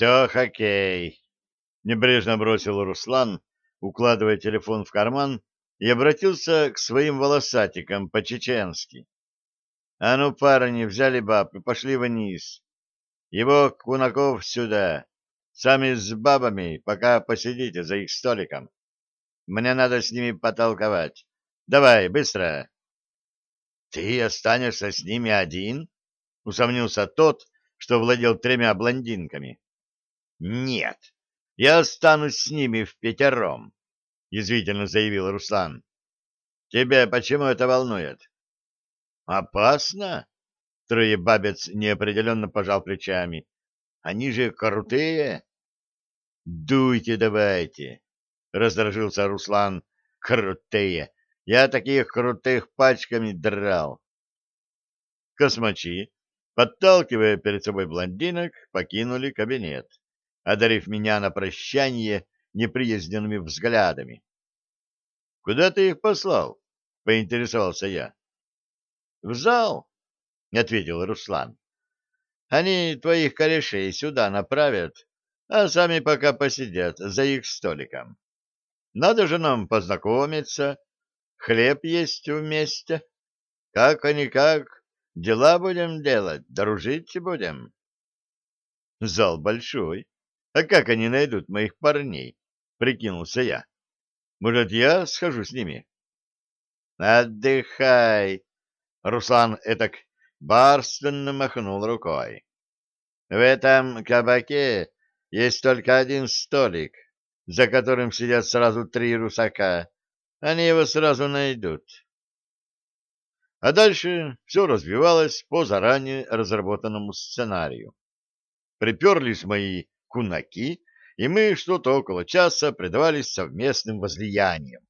Все хоккей. Небрежно бросил Руслан, укладывая телефон в карман, и обратился к своим волосатикам по-чеченски. А ну, парни, взяли баб и пошли вниз. Его, Кунаков, сюда. Сами с бабами, пока посидите за их столиком. Мне надо с ними потолковать. Давай, быстро. Ты останешься с ними один? Усомнился тот, что владел тремя блондинками. Нет, я останусь с ними в пятером, язвительно заявил Руслан. Тебя почему это волнует? Опасно? Троебабец неопределенно пожал плечами. Они же крутые. Дуйте давайте, раздражился Руслан. Крутые. Я таких крутых пачками драл. Космачи, подталкивая перед собой блондинок, покинули кабинет, одарив меня на прощание неприязненными взглядами. — Куда ты их послал? — поинтересовался я. — В зал, — ответил Руслан. — Они твоих корешей сюда направят, а сами пока посидят за их столиком. Надо же нам познакомиться, хлеб есть вместе. Как-никак, дела будем делать, дружить будем. Зал большой. А как они найдут моих парней? Прикинулся я. Может, я схожу с ними? Отдыхай. Руслан этак барственно махнул рукой. В этом кабаке есть только один столик, за которым сидят сразу три русака. Они его сразу найдут. А дальше все развивалось по заранее разработанному сценарию. Приперлись мои кунаки, и мы что-то около часа предавались совместным возлияниям.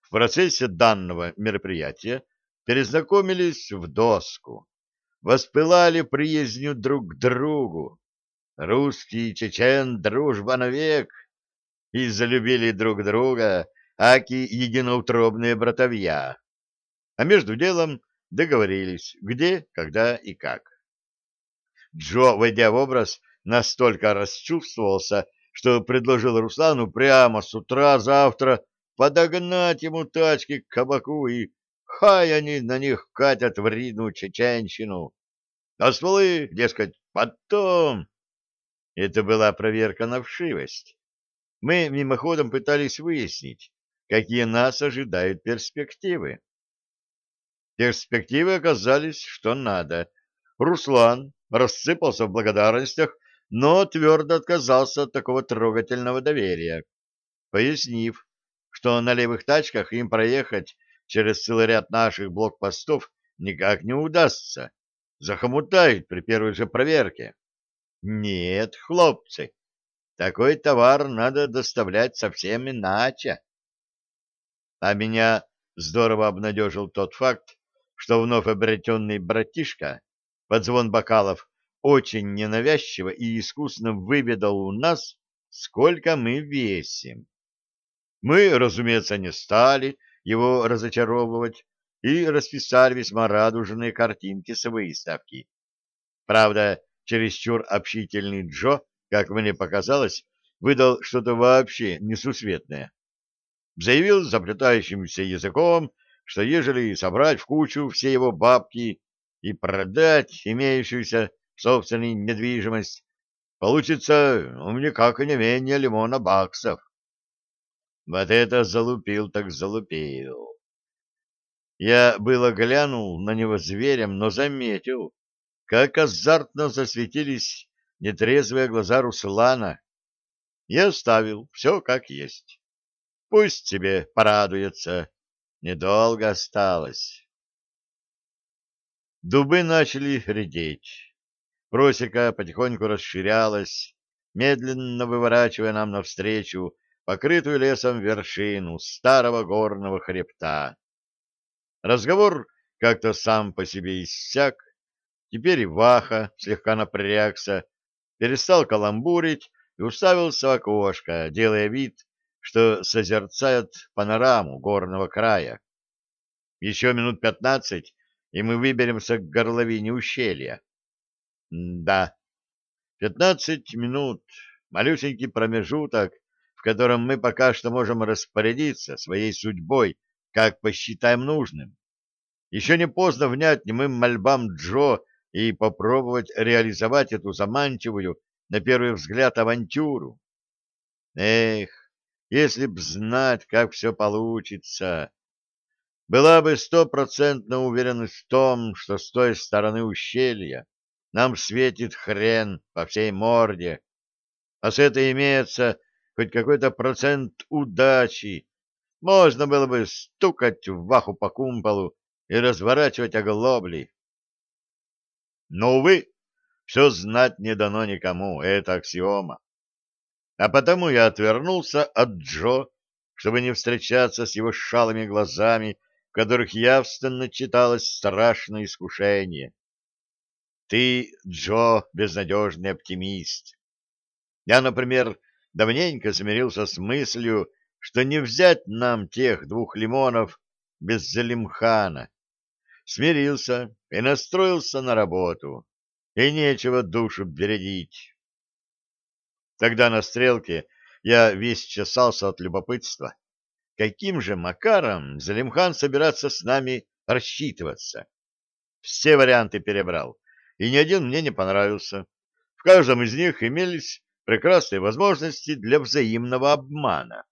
В процессе данного мероприятия перезнакомились в доску, воспылали приязнью друг к другу. Русский и чечен дружба навек, и залюбили друг друга, аки единоутробные братовья. А между делом договорились, где, когда и как. Джо, войдя в образ, настолько расчувствовался, что предложил Руслану прямо с утра завтра подогнать ему тачки к кабаку, и хай они на них катят в Ридну чеченщину. А стволы, дескать, потом. Это была проверка на вшивость. Мы мимоходом пытались выяснить, какие нас ожидают перспективы. Перспективы оказались, что надо. Руслан рассыпался в благодарностях, но твердо отказался от такого трогательного доверия, пояснив, что на левых тачках им проехать через целый ряд наших блокпостов никак не удастся. Захомутают при первой же проверке. Нет, хлопцы, такой товар надо доставлять совсем иначе. А меня здорово обнадежил тот факт, что вновь обретенный братишка под звон бокалов очень ненавязчиво и искусно выведал у нас, сколько мы весим. Мы, разумеется, не стали его разочаровывать и расписали весьма радужные картинки с выставки. Правда, чересчур общительный Джо, как мне показалось, выдал что-то вообще несусветное. Заявил заплетающимся языком, что ежели собрать в кучу все его бабки и продать имеющуюся собственную недвижимость, получится ну, никак и не менее лимона баксов. Вот это залупил так залупил. Я было глянул на него зверем, но заметил, как азартно засветились нетрезвые глаза Руслана, и оставил все как есть. Пусть себе порадуется. Недолго осталось. Дубы начали редеть. Просека потихоньку расширялась, медленно выворачивая нам навстречу покрытую лесом вершину старого горного хребта. Разговор как-то сам по себе иссяк, теперь и Ваха слегка напрягся, перестал каламбурить и уставился в окошко, делая вид, что созерцает панораму горного края. Еще минут пятнадцать, и мы выберемся к горловине ущелья. Да, Пятнадцать минут, малюсенький промежуток, в котором мы пока что можем распорядиться своей судьбой, как посчитаем нужным. Еще не поздно внять немым мольбам Джо и попробовать реализовать эту заманчивую, на первый взгляд, авантюру. Эх, если б знать, как все получится. Была бы стопроцентная уверенность в том, что с той стороны ущелья нам светит хрен по всей морде, а с этой имеется хоть какой-то процент удачи, можно было бы стукать в ваху по кумполу и разворачивать оглобли. Но, увы, все знать не дано никому, это аксиома. А потому я отвернулся от Джо, чтобы не встречаться с его шалыми глазами, в которых явственно читалось страшное искушение. Ты, Джо, безнадежный оптимист. Я, например, давненько смирился с мыслью, что не взять нам тех двух лимонов без Залимхана. Смирился и настроился на работу, и нечего душу бередить. Тогда на стрелке я весь чесался от любопытства. Каким же макаром Залимхан собирается с нами рассчитываться? Все варианты перебрал, и ни один мне не понравился. В каждом из них имелись прекрасные возможности для взаимного обмана.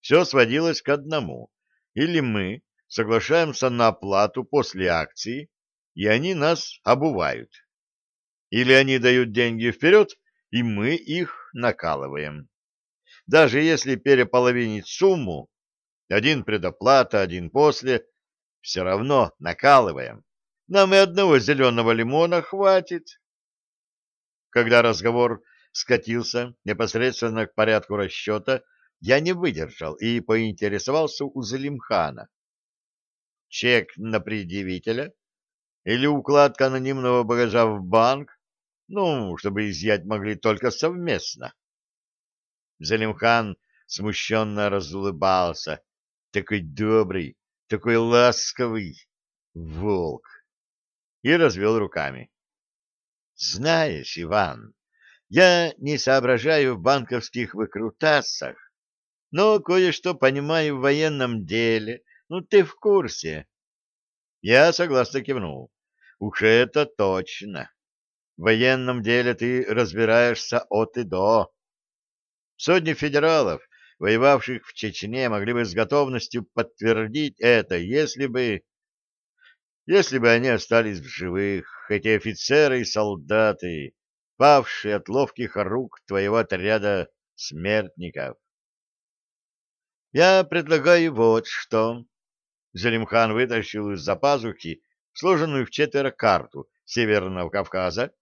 Все сводилось к одному. Или мы соглашаемся на оплату после акции, и они нас обувают. Или они дают деньги вперед, и мы их накалываем. Даже если переполовинить сумму, один предоплата, один после, все равно накалываем. Нам и одного зеленого лимона хватит. Когда разговор скатился непосредственно к порядку расчета, я не выдержал и поинтересовался у Залимхана. Чек на предъявителя или укладка анонимного багажа в банк, ну, чтобы изъять могли только совместно. Залимхан смущенно разулыбался. Такой добрый, такой ласковый волк. И развел руками. Знаешь, Иван, я не соображаю в банковских выкрутасах, но кое-что понимаю в военном деле. Ну, ты в курсе. Я согласно кивнул. Уж это точно. В военном деле ты разбираешься от и до. Сотни федералов, воевавших в Чечне, могли бы с готовностью подтвердить это, если бы... Если бы они остались в живых, эти офицеры и солдаты, павшие от ловких рук твоего отряда смертников. Я предлагаю вот что. Залимхан вытащил из-за пазухи сложенную в четверо карту Северного Кавказа,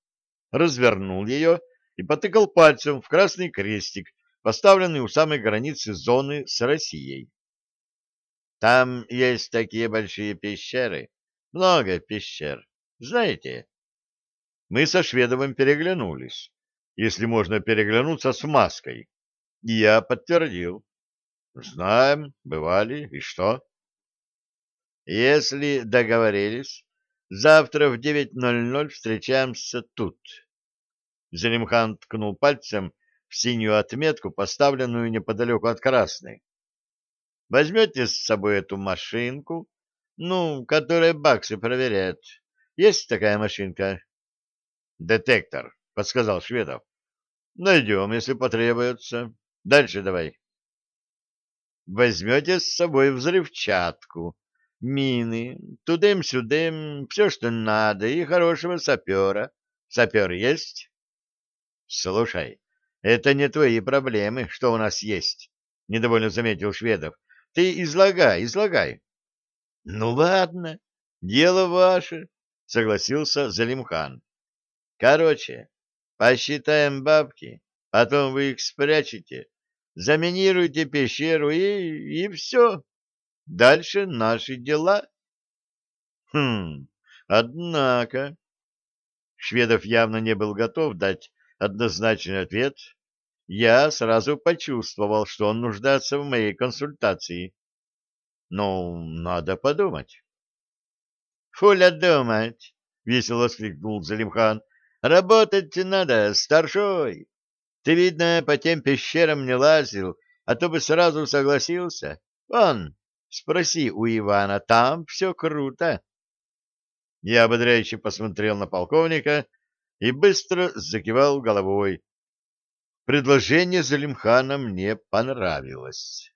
развернул ее и потыкал пальцем в красный крестик, поставленный у самой границы зоны с Россией. Там есть такие большие пещеры, много пещер, знаете? Мы со Шведовым переглянулись, если можно переглянуться с маской, и я подтвердил. Знаем, бывали, и что? Если договорились, завтра в 9.00 встречаемся тут. Залимхан ткнул пальцем в синюю отметку, поставленную неподалеку от красной. Возьмете с собой эту машинку, ну, которая баксы проверяет. Есть такая машинка? Детектор, подсказал Шведов. Найдем, если потребуется. Дальше давай возьмете с собой взрывчатку, мины, тудым-сюдым, все, что надо, и хорошего сапера. Сапер есть? Слушай, это не твои проблемы, что у нас есть, — недовольно заметил Шведов. Ты излагай, излагай. Ну ладно, дело ваше, — согласился Залимхан. Короче, посчитаем бабки, потом вы их спрячете, заминируйте пещеру и... и все. Дальше наши дела. Хм, однако... Шведов явно не был готов дать однозначный ответ. Я сразу почувствовал, что он нуждается в моей консультации. Ну, надо подумать. — Фуля думать! — весело воскликнул Залимхан. — Работать надо, старшой. Ты, видно, по тем пещерам не лазил, а то бы сразу согласился. Вон, спроси у Ивана, там все круто. Я ободряюще посмотрел на полковника и быстро закивал головой. Предложение Залимхана мне понравилось.